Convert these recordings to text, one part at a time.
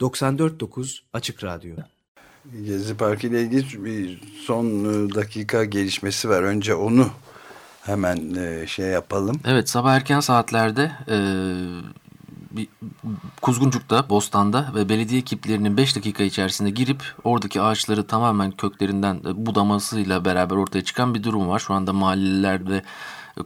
94.9 Açık Radyo. Gezi Parkı ile ilgili bir son e, dakika gelişmesi var. Önce onu hemen e, şey yapalım. Evet sabah erken saatlerde e, bir Kuzguncuk'ta, Bostan'da ve belediye ekiplerinin 5 dakika içerisinde girip oradaki ağaçları tamamen köklerinden e, budamasıyla beraber ortaya çıkan bir durum var. Şu anda mahalleliler ve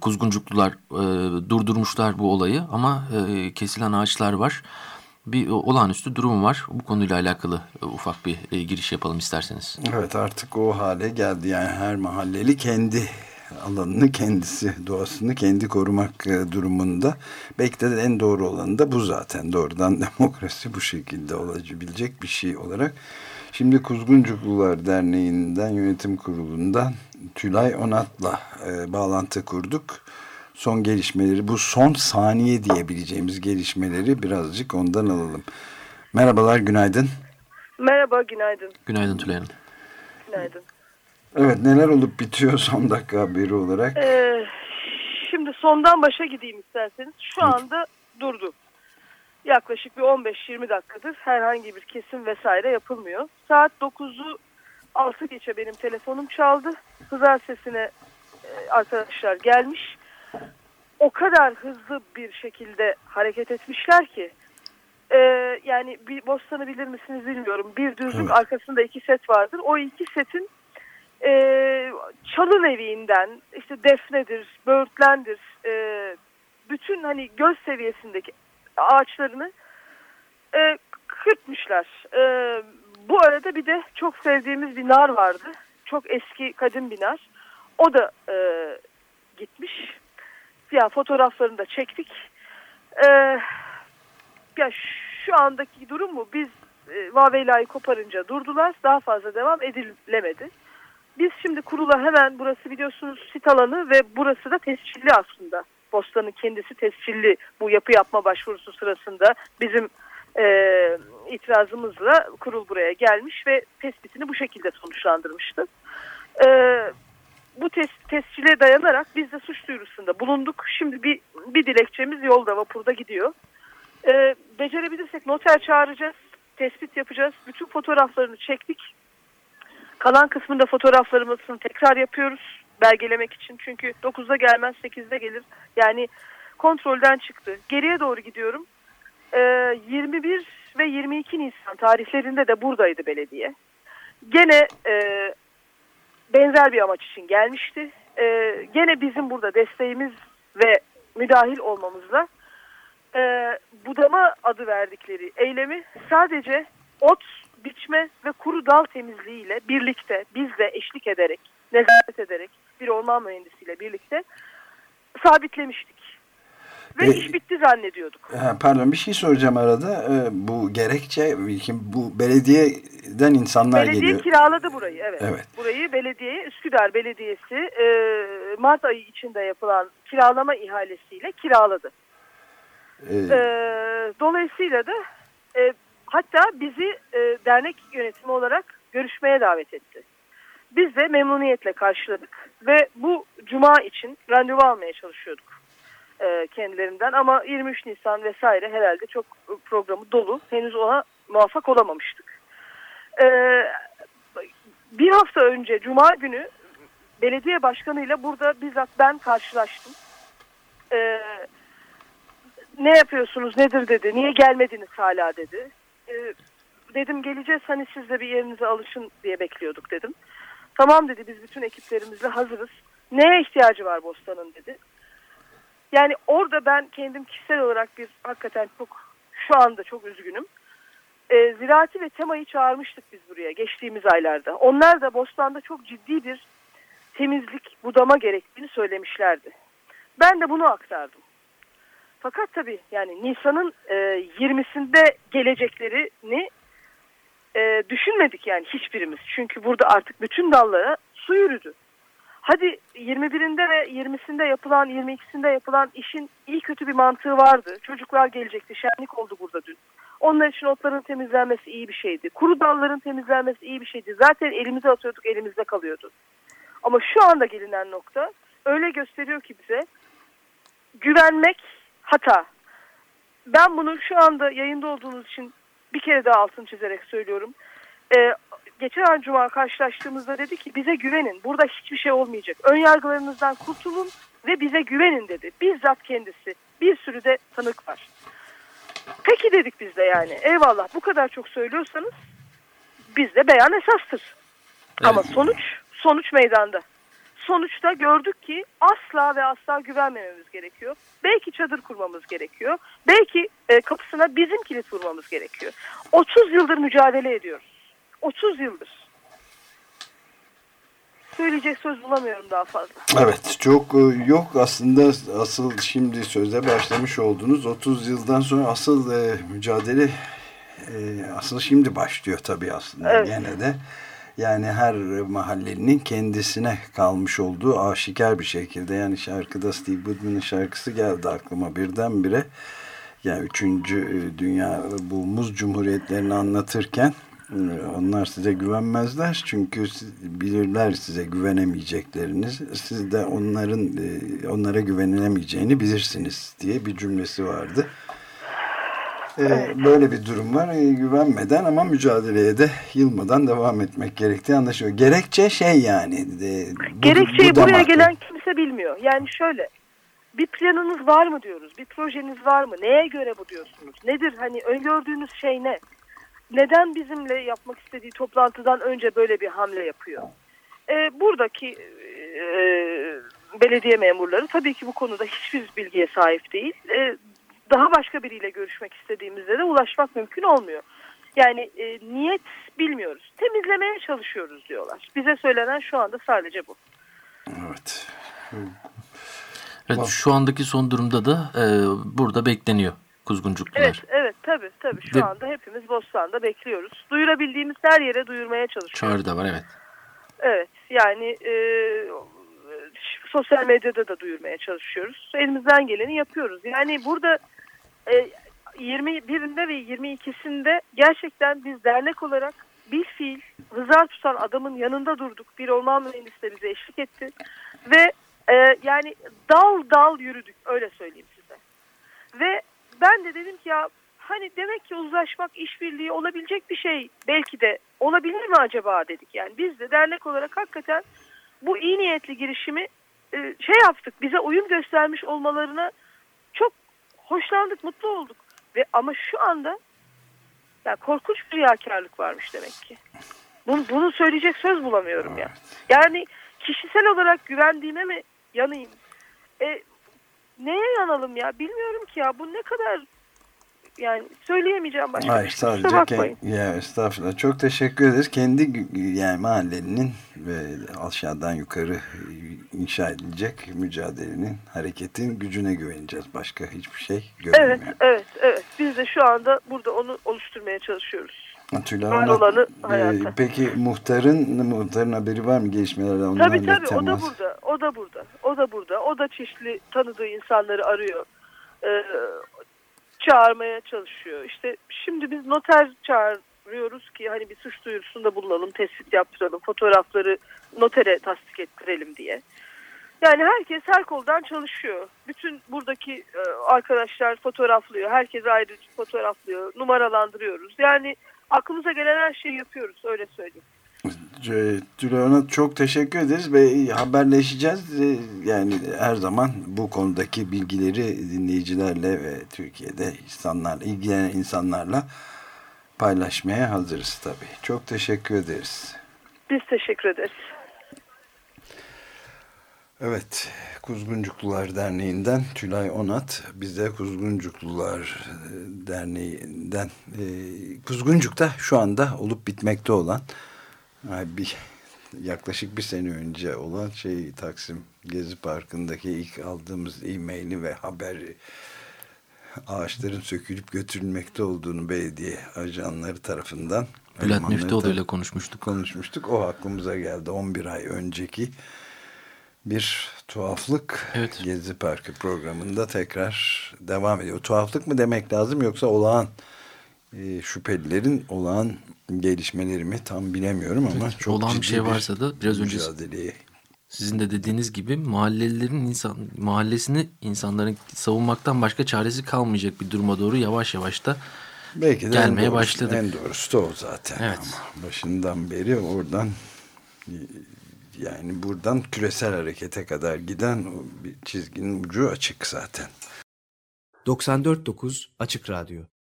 Kuzguncuklular e, durdurmuşlar bu olayı ama e, kesilen ağaçlar var bir olağanüstü durum var. Bu konuyla alakalı e, ufak bir e, giriş yapalım isterseniz. Evet artık o hale geldi. Yani her mahalleli kendi alanını kendisi, doğasını kendi korumak e, durumunda. Belki de en doğru olanı da bu zaten. Doğrudan demokrasi bu şekilde olabilecek bir şey olarak. Şimdi Kuzguncuklular Derneği'nden yönetim kurulundan Tülay Onat'la e, bağlantı kurduk son gelişmeleri, bu son saniye diyebileceğimiz gelişmeleri birazcık ondan alalım. Merhabalar, günaydın. Merhaba, günaydın. Günaydın Tülay Hanım. Günaydın. Evet, neler olup bitiyor son dakika haberi olarak? Ee, şimdi sondan başa gideyim isterseniz. Şu anda durdu. Yaklaşık bir 15-20 dakikadır herhangi bir kesim vesaire yapılmıyor. Saat 9'u 6 geçe benim telefonum çaldı. Hızar sesine e, arkadaşlar gelmiş o kadar hızlı bir şekilde hareket etmişler ki e, yani bir bostanı bilir misiniz bilmiyorum. Bir düzlük evet. arkasında iki set vardır. O iki setin e, çalı neviğinden işte defnedir, böğürtlendir e, bütün hani göz seviyesindeki ağaçlarını e, kırpmışlar. E, bu arada bir de çok sevdiğimiz bir nar vardı. Çok eski kadim bir nar. O da e, gitmiş ya fotoğraflarını da çektik. Ee, ya şu andaki durum mu? Biz e, koparınca durdular. Daha fazla devam edilemedi. Biz şimdi kurula hemen burası biliyorsunuz sit alanı ve burası da tescilli aslında. Bostanın kendisi tescilli bu yapı yapma başvurusu sırasında bizim e, itirazımızla kurul buraya gelmiş ve tespitini bu şekilde sonuçlandırmıştı. E, bu tes tescile dayanarak biz de suç duyurusunda bulunduk. Şimdi bir, bir dilekçemiz yolda vapurda gidiyor. Ee, becerebilirsek noter çağıracağız. Tespit yapacağız. Bütün fotoğraflarını çektik. Kalan kısmında fotoğraflarımızı tekrar yapıyoruz. Belgelemek için. Çünkü 9'da gelmez 8'de gelir. Yani kontrolden çıktı. Geriye doğru gidiyorum. Ee, 21 ve 22 Nisan tarihlerinde de buradaydı belediye. Gene e, benzer bir amaç için gelmişti. E, gene bizim burada desteğimiz ve müdahil olmamızla e, budama adı verdikleri eylemi sadece ot, biçme ve kuru dal temizliğiyle birlikte biz de eşlik ederek, nezaret ederek bir orman mühendisiyle birlikte sabitlemiştik. Ve e, iş bitti zannediyorduk. Pardon bir şey soracağım arada. E, bu gerekçe bu belediyeden insanlar Belediye geliyor. Belediye kiraladı burayı evet. evet. Burayı belediye Üsküdar Belediyesi e, Mart ayı içinde yapılan kiralama ihalesiyle kiraladı. Ee, e, dolayısıyla da e, hatta bizi e, dernek yönetimi olarak görüşmeye davet etti. Biz de memnuniyetle karşıladık ve bu cuma için randevu almaya çalışıyorduk e, kendilerinden ama 23 Nisan vesaire herhalde çok programı dolu. Henüz ona muvaffak olamamıştık. E, bir hafta önce Cuma günü belediye başkanıyla burada bizzat ben karşılaştım. E, ne yapıyorsunuz nedir dedi. Niye gelmediniz hala dedi. E, dedim geleceğiz hani siz de bir yerinize alışın diye bekliyorduk dedim. Tamam dedi biz bütün ekiplerimizle hazırız. Neye ihtiyacı var Bostan'ın dedi. Yani orada ben kendim kişisel olarak bir hakikaten çok şu anda çok üzgünüm. E, ziraati ve temayı çağırmıştık biz buraya geçtiğimiz aylarda. Onlar da Bostan'da çok ciddi bir temizlik, budama gerektiğini söylemişlerdi. Ben de bunu aktardım. Fakat tabii yani Nisan'ın e, 20'sinde geleceklerini e, düşünmedik yani hiçbirimiz. Çünkü burada artık bütün dallara su yürüdü. Hadi 21'inde ve 20'sinde yapılan 22'sinde yapılan işin iyi kötü bir mantığı vardı. Çocuklar gelecekti. Şenlik oldu burada dün. Onlar için otların temizlenmesi iyi bir şeydi. Kuru dalların temizlenmesi iyi bir şeydi. Zaten elimize atıyorduk elimizde kalıyordu. Ama şu anda gelinen nokta öyle gösteriyor ki bize güvenmek hata. Ben bunu şu anda yayında olduğunuz için bir kere daha altını çizerek söylüyorum. E, geçen Cuma karşılaştığımızda dedi ki bize güvenin. Burada hiçbir şey olmayacak. Ön yargılarınızdan kurtulun ve bize güvenin dedi. Bizzat kendisi. Bir sürü de tanık var. Peki dedik biz de yani. Eyvallah bu kadar çok söylüyorsanız bizde beyan esastır. Evet. Ama sonuç sonuç meydanda. Sonuçta gördük ki asla ve asla güvenmememiz gerekiyor. Belki çadır kurmamız gerekiyor. Belki e, kapısına bizim kilit vurmamız gerekiyor. 30 yıldır mücadele ediyoruz. 30 yıldır. Söyleyecek söz bulamıyorum daha fazla. Evet çok e, yok aslında asıl şimdi söze başlamış oldunuz 30 yıldan sonra asıl e, mücadele e, asıl şimdi başlıyor tabii aslında Evet. gene de yani her mahallenin kendisine kalmış olduğu aşikar bir şekilde yani şarkıda Steve Goodman'ın şarkısı geldi aklıma birdenbire yani 3. Dünya bu muz cumhuriyetlerini anlatırken e, onlar size güvenmezler çünkü bilirler size güvenemeyecekleriniz. Siz de onların e, onlara güvenilemeyeceğini bilirsiniz diye bir cümlesi vardı. E, Böyle bir durum var. E, Güvenmeden ama mücadeleye de yılmadan devam etmek gerektiği anlaşılıyor. Gerekçe şey yani. e, bu- Gerekçeyi bu buraya gelen kimse bilmiyor. Yani şöyle bir planınız var mı diyoruz? Bir projeniz var mı? Neye göre bu diyorsunuz? Nedir hani öngördüğünüz şey ne? Neden bizimle yapmak istediği toplantıdan önce böyle bir hamle yapıyor? Ee, buradaki e, belediye memurları tabii ki bu konuda hiçbir bilgiye sahip değil. Ee, daha başka biriyle görüşmek istediğimizde de ulaşmak mümkün olmuyor. Yani e, niyet bilmiyoruz. Temizlemeye çalışıyoruz diyorlar. Bize söylenen şu anda sadece bu. Evet. Evet, şu andaki son durumda da e, burada bekleniyor kuzguncuklular. Evet, evet tabii tabii. Şu Ve- anda hepimiz Bostan'da bekliyoruz. Duyurabildiğimiz her yere duyurmaya çalışıyoruz. Çağrı da var evet. Evet, yani e, sosyal medyada da duyurmaya çalışıyoruz. Elimizden geleni yapıyoruz. Yani burada e, 21'inde ve 22'sinde gerçekten biz dernek olarak bir fiil hızar tutan adamın yanında durduk. Bir orman mühendisi de bize eşlik etti. Ve e, yani dal dal yürüdük öyle söyleyeyim size. Ve ben de dedim ki ya hani demek ki uzlaşmak işbirliği olabilecek bir şey belki de olabilir mi acaba dedik. Yani biz de dernek olarak hakikaten bu iyi niyetli girişimi e, şey yaptık bize uyum göstermiş olmalarına çok hoşlandık mutlu olduk. Ve ama şu anda ya korkunç bir riyakarlık varmış demek ki. Bunu, bunu söyleyecek söz bulamıyorum ya. Yani kişisel olarak güvendiğime mi yanayım? E, neye yanalım ya? Bilmiyorum ki ya. Bu ne kadar yani söyleyemeyeceğim başka Hayır bir şey. Sadece bakmayın. ya estağfurullah çok teşekkür ederiz. Kendi yani mahallenin ve aşağıdan yukarı inşa edilecek mücadelenin, hareketin gücüne güveneceğiz. Başka hiçbir şey Evet, görünmüyor. evet, evet. Biz de şu anda burada onu oluşturmaya çalışıyoruz. Hanım, olanı e, peki muhtarın muhtarın haberi var mı gelişmelerden? Onlarla Tabii tabii o da temas- burada. O da burada. O da burada. O da çeşitli tanıdığı insanları arıyor. Ee, çağırmaya çalışıyor. İşte şimdi biz noter çağırıyoruz ki hani bir suç duyurusunda bulunalım, tespit yaptıralım, fotoğrafları notere tasdik ettirelim diye. Yani herkes her koldan çalışıyor. Bütün buradaki e, arkadaşlar fotoğraflıyor. Herkes ayrı fotoğraflıyor. Numaralandırıyoruz. Yani aklımıza gelen her şeyi yapıyoruz öyle söyleyeyim. C- Tülay ona çok teşekkür ederiz ve haberleşeceğiz. E, Yani her zaman bu konudaki bilgileri dinleyicilerle ve Türkiye'de insanlarla, ilgilenen insanlarla paylaşmaya hazırız tabii. Çok teşekkür ederiz. Biz teşekkür ederiz. Evet, Kuzguncuklular Derneği'nden Tülay Onat bize Kuzguncuklular e, Derneği'nden e, Kuzguncuk'ta şu anda olup bitmekte olan bir yaklaşık bir sene önce olan şey Taksim Gezi Parkı'ndaki ilk aldığımız e-maili ve haberi ağaçların sökülüp götürülmekte olduğunu belediye ajanları tarafından Bülent Müftüoğlu ile konuşmuştuk. konuşmuştuk. O aklımıza geldi 11 ay önceki bir tuhaflık Evet. Gezi Parkı programında tekrar devam ediyor. Tuhaflık mı demek lazım yoksa olağan e, şüphelilerin olağan gelişmeleri mi tam bilemiyorum ama Evet, çok olağan bir şey varsa da biraz önce- mücadeleye Sizin de dediğiniz gibi mahallelerin insan mahallesini insanların savunmaktan başka çaresi kalmayacak bir duruma doğru yavaş yavaş da Belki de gelmeye doğrusu, başladı. En doğrusu da o zaten. Evet. Ama başından beri oradan yani buradan küresel harekete kadar giden o bir çizginin ucu açık zaten. 94.9 Açık Radyo